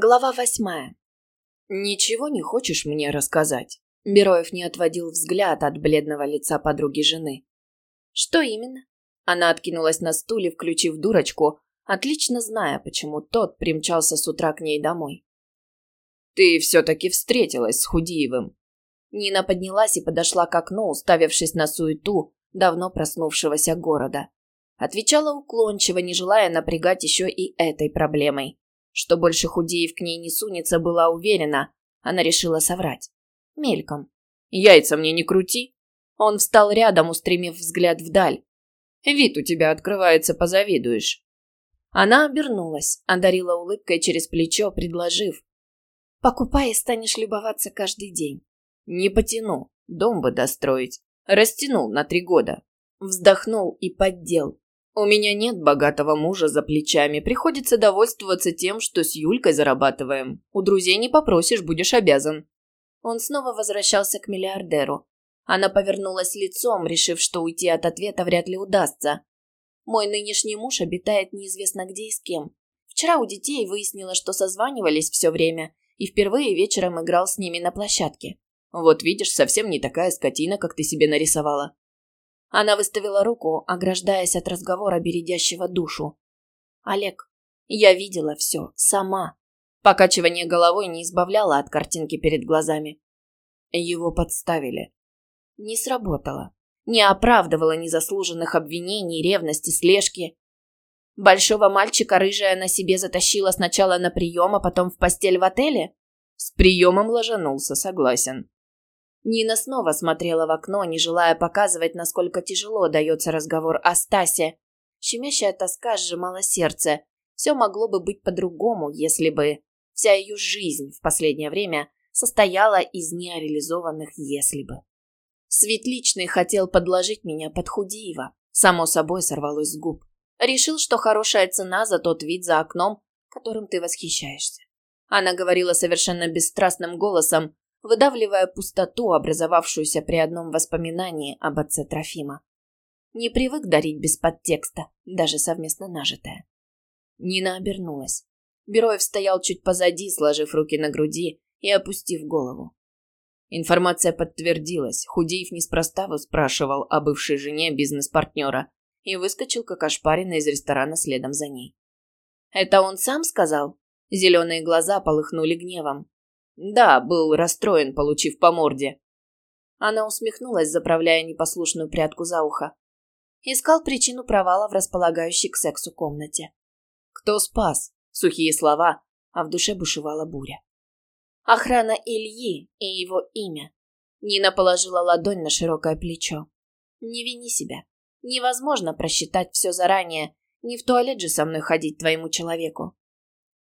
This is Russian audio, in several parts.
Глава восьмая. «Ничего не хочешь мне рассказать?» Бероев не отводил взгляд от бледного лица подруги жены. «Что именно?» Она откинулась на стуле, включив дурочку, отлично зная, почему тот примчался с утра к ней домой. «Ты все-таки встретилась с Худиевым». Нина поднялась и подошла к окну, уставившись на суету давно проснувшегося города. Отвечала уклончиво, не желая напрягать еще и этой проблемой. Что больше Худеев к ней не сунется, была уверена. Она решила соврать. Мельком. «Яйца мне не крути!» Он встал рядом, устремив взгляд вдаль. «Вид у тебя открывается, позавидуешь». Она обернулась, одарила улыбкой через плечо, предложив. «Покупай станешь любоваться каждый день». «Не потяну. Дом бы достроить. Растянул на три года». Вздохнул и поддел. У меня нет богатого мужа за плечами, приходится довольствоваться тем, что с Юлькой зарабатываем. У друзей не попросишь, будешь обязан». Он снова возвращался к миллиардеру. Она повернулась лицом, решив, что уйти от ответа вряд ли удастся. «Мой нынешний муж обитает неизвестно где и с кем. Вчера у детей выяснила, что созванивались все время, и впервые вечером играл с ними на площадке. Вот видишь, совсем не такая скотина, как ты себе нарисовала. Она выставила руку, ограждаясь от разговора, бередящего душу. «Олег, я видела все, сама». Покачивание головой не избавляло от картинки перед глазами. Его подставили. Не сработало. Не оправдывало незаслуженных обвинений, ревности, слежки. Большого мальчика рыжая на себе затащила сначала на прием, а потом в постель в отеле? С приемом ложанулся, согласен. Нина снова смотрела в окно, не желая показывать, насколько тяжело дается разговор о Стасе. Щемящая тоска сжимала сердце. Все могло бы быть по-другому, если бы... Вся ее жизнь в последнее время состояла из нереализованных «если бы». Светличный хотел подложить меня под Худиева. Само собой сорвалось с губ. Решил, что хорошая цена за тот вид за окном, которым ты восхищаешься. Она говорила совершенно бесстрастным голосом, выдавливая пустоту, образовавшуюся при одном воспоминании об отце Трофима. Не привык дарить без подтекста, даже совместно нажитое. Нина обернулась. Бероев стоял чуть позади, сложив руки на груди и опустив голову. Информация подтвердилась. Худеев неспроста спрашивал о бывшей жене бизнес-партнера и выскочил, как ошпаренный из ресторана следом за ней. «Это он сам сказал?» Зеленые глаза полыхнули гневом. Да, был расстроен, получив по морде. Она усмехнулась, заправляя непослушную прядку за ухо. Искал причину провала в располагающей к сексу комнате. Кто спас? Сухие слова, а в душе бушевала буря. Охрана Ильи и его имя. Нина положила ладонь на широкое плечо. Не вини себя. Невозможно просчитать все заранее. Не в туалет же со мной ходить твоему человеку.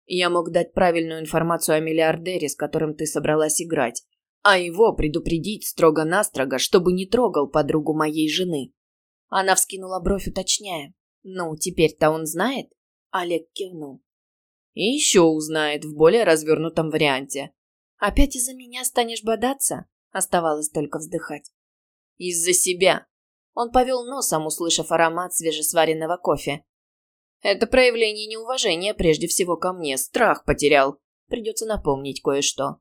Я мог дать правильную информацию о миллиардере, с которым ты собралась играть, а его предупредить строго-настрого, чтобы не трогал подругу моей жены. Она вскинула бровь, уточняя. «Ну, теперь-то он знает?» Олег кивнул. «И еще узнает в более развернутом варианте». «Опять из-за меня станешь бодаться?» Оставалось только вздыхать. «Из-за себя». Он повел носом, услышав аромат свежесваренного кофе. Это проявление неуважения прежде всего ко мне. Страх потерял. Придется напомнить кое-что.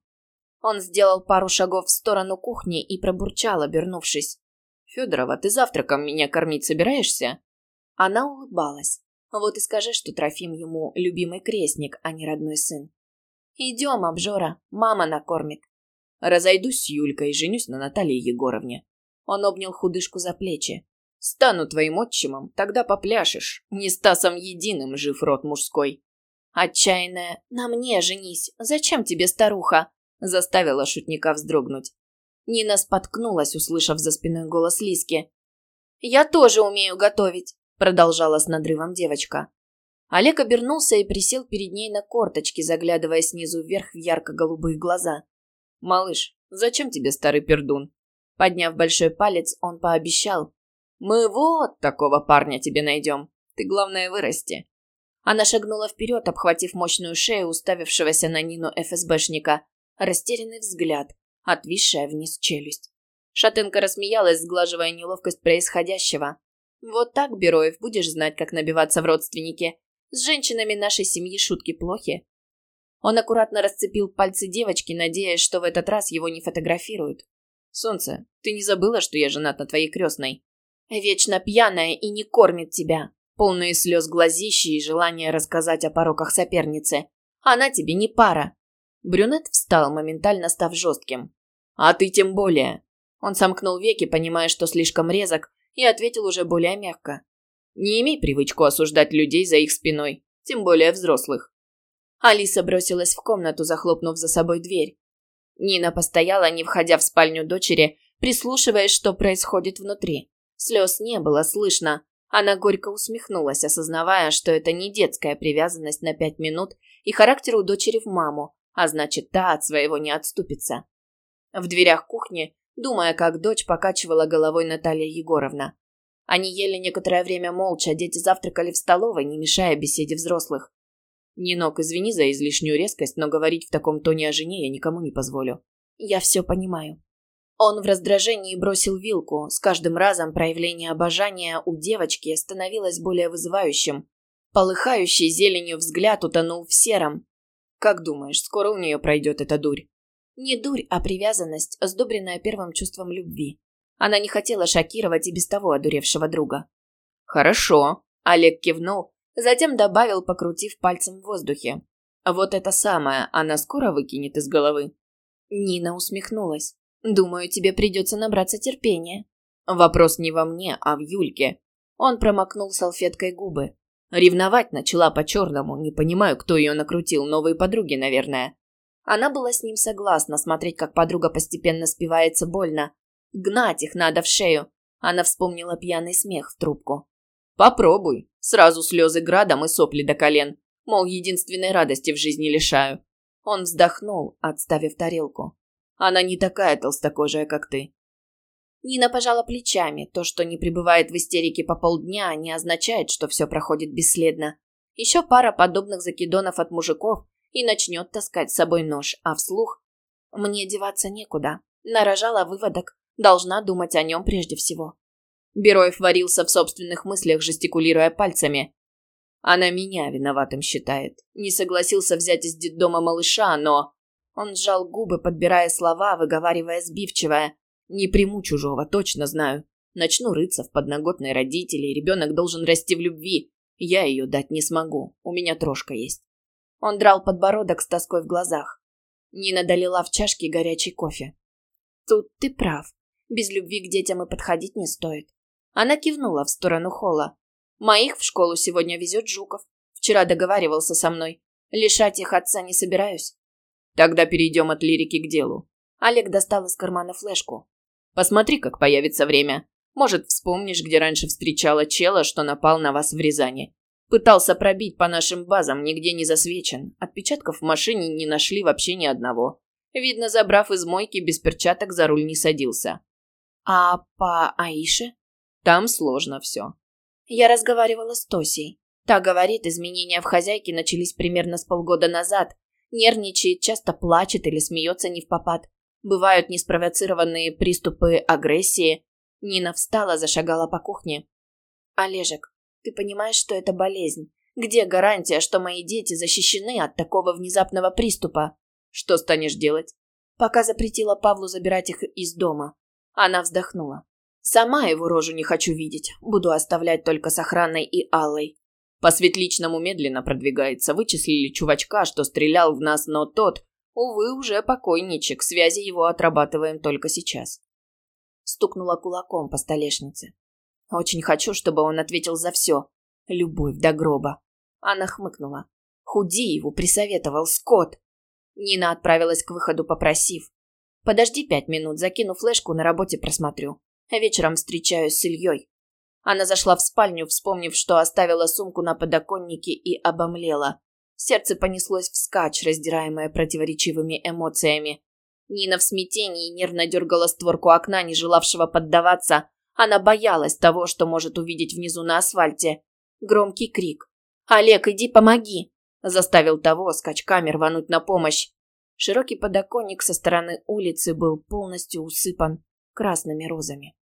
Он сделал пару шагов в сторону кухни и пробурчал, обернувшись. «Федорова, ты завтраком меня кормить собираешься?» Она улыбалась. Вот и скажи, что Трофим ему любимый крестник, а не родной сын. «Идем, обжора, мама накормит». Разойдусь с Юлькой и женюсь на Наталье Егоровне. Он обнял худышку за плечи. Стану твоим отчимом, тогда попляшешь. Не Стасом единым жив род мужской. Отчаянная, на мне женись. Зачем тебе старуха? Заставила шутника вздрогнуть. Нина споткнулась, услышав за спиной голос Лиски. «Я тоже умею готовить», — продолжала с надрывом девочка. Олег обернулся и присел перед ней на корточки, заглядывая снизу вверх в ярко-голубые глаза. «Малыш, зачем тебе старый пердун?» Подняв большой палец, он пообещал, мы вот такого парня тебе найдем. Ты, главное, вырасти». Она шагнула вперед, обхватив мощную шею уставившегося на Нину ФСБшника. Растерянный взгляд, отвисшая вниз челюсть. Шатенка рассмеялась, сглаживая неловкость происходящего. «Вот так, Бероев, будешь знать, как набиваться в родственники. С женщинами нашей семьи шутки плохи». Он аккуратно расцепил пальцы девочки, надеясь, что в этот раз его не фотографируют. «Солнце, ты не забыла, что я женат на твоей крестной?» «Вечно пьяная и не кормит тебя», полные слез глазищи и желание рассказать о пороках соперницы. «Она тебе не пара». Брюнет встал, моментально став жестким. «А ты тем более». Он сомкнул веки, понимая, что слишком резок, и ответил уже более мягко. «Не имей привычку осуждать людей за их спиной, тем более взрослых». Алиса бросилась в комнату, захлопнув за собой дверь. Нина постояла, не входя в спальню дочери, прислушиваясь, что происходит внутри. Слез не было слышно. Она горько усмехнулась, осознавая, что это не детская привязанность на пять минут и характер у дочери в маму, а значит, та от своего не отступится. В дверях кухни, думая, как дочь покачивала головой Наталья Егоровна. Они ели некоторое время молча, дети завтракали в столовой, не мешая беседе взрослых. Нинок, извини за излишнюю резкость, но говорить в таком тоне о жене я никому не позволю. Я все понимаю. Он в раздражении бросил вилку. С каждым разом проявление обожания у девочки становилось более вызывающим. Полыхающий зеленью взгляд утонул в сером. Как думаешь, скоро у нее пройдет эта дурь? Не дурь, а привязанность, сдобренная первым чувством любви. Она не хотела шокировать и без того одуревшего друга. «Хорошо», — Олег кивнул, Затем добавил, покрутив пальцем в воздухе. «Вот это самое она скоро выкинет из головы». Нина усмехнулась. «Думаю, тебе придется набраться терпения». Вопрос не во мне, а в Юльке. Он промокнул салфеткой губы. Ревновать начала по-черному, не понимаю, кто ее накрутил, новые подруги, наверное. Она была с ним согласна, смотреть, как подруга постепенно спивается больно. Гнать их надо в шею. Она вспомнила пьяный смех в трубку. Попробуй. Сразу слезы градом и сопли до колен. Мол, единственной радости в жизни лишаю. Он вздохнул, отставив тарелку. Она не такая толстокожая, как ты. Нина пожала плечами. То, что не пребывает в истерике по полдня, не означает, что все проходит бесследно. Еще пара подобных закидонов от мужиков и начнет таскать с собой нож, а вслух «Мне деваться некуда». Нарожала выводок. Должна думать о нем прежде всего. Бероев варился в собственных мыслях, жестикулируя пальцами. Она меня виноватым считает. Не согласился взять из детдома малыша, но... Он сжал губы, подбирая слова, выговаривая сбивчивое. Не приму чужого, точно знаю. Начну рыться в подноготной родителей, ребенок должен расти в любви. Я ее дать не смогу, у меня трошка есть. Он драл подбородок с тоской в глазах. Нина долила в чашке горячий кофе. Тут ты прав. Без любви к детям и подходить не стоит. Она кивнула в сторону холла. «Моих в школу сегодня везет Жуков. Вчера договаривался со мной. Лишать их отца не собираюсь». «Тогда перейдем от лирики к делу». Олег достал из кармана флешку. «Посмотри, как появится время. Может, вспомнишь, где раньше встречала чела, что напал на вас в Рязани. Пытался пробить по нашим базам, нигде не засвечен. Отпечатков в машине не нашли вообще ни одного. Видно, забрав из мойки, без перчаток за руль не садился. А по Аише? Там сложно все. Я разговаривала с Тосей. Та говорит, изменения в хозяйке начались примерно с полгода назад. Нервничает, часто плачет или смеется не в попад. Бывают неспровоцированные приступы агрессии. Нина встала, зашагала по кухне. «Олежек, ты понимаешь, что это болезнь? Где гарантия, что мои дети защищены от такого внезапного приступа? Что станешь делать?» Пока запретила Павлу забирать их из дома. Она вздохнула. Сама его рожу не хочу видеть. Буду оставлять только с охраной и Аллой. По Светличному медленно продвигается. Вычислили чувачка, что стрелял в нас, но тот, увы, уже покойничек. Связи его отрабатываем только сейчас. Стукнула кулаком по столешнице. Очень хочу, чтобы он ответил за все. Любовь до гроба. Она хмыкнула. Худи его присоветовал Скотт. Нина отправилась к выходу, попросив. «Подожди пять минут, закину флешку, на работе просмотрю». Вечером встречаюсь с Ильей. Она зашла в спальню, вспомнив, что оставила сумку на подоконнике и обомлела. Сердце понеслось вскачь, раздираемое противоречивыми эмоциями. Нина в смятении нервно дергала створку окна, не желавшего поддаваться. Она боялась того, что может увидеть внизу на асфальте. Громкий крик. «Олег, иди помоги!» заставил того скачками рвануть на помощь. Широкий подоконник со стороны улицы был полностью усыпан красными розами.